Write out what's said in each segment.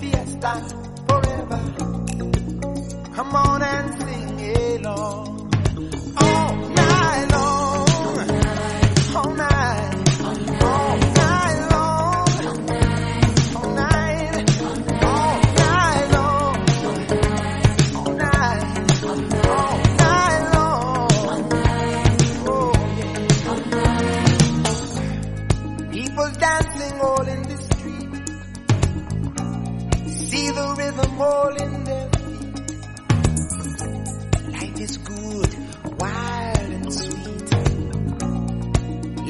fiesta, forever. Come on and sing along.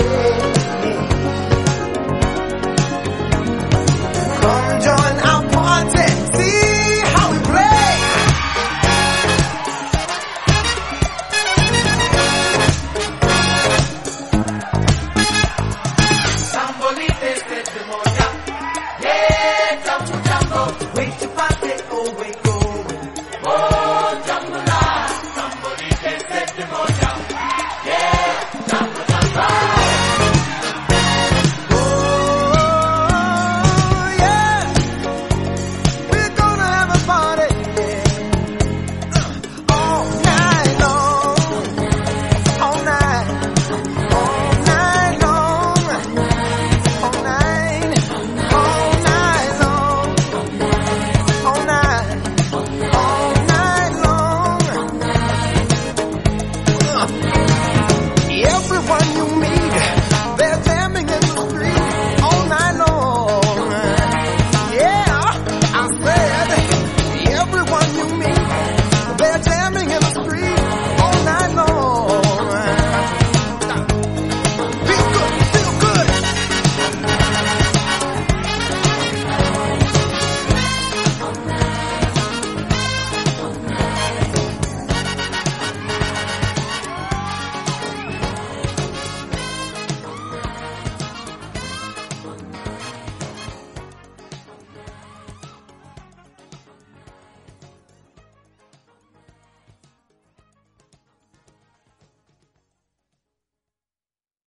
Away.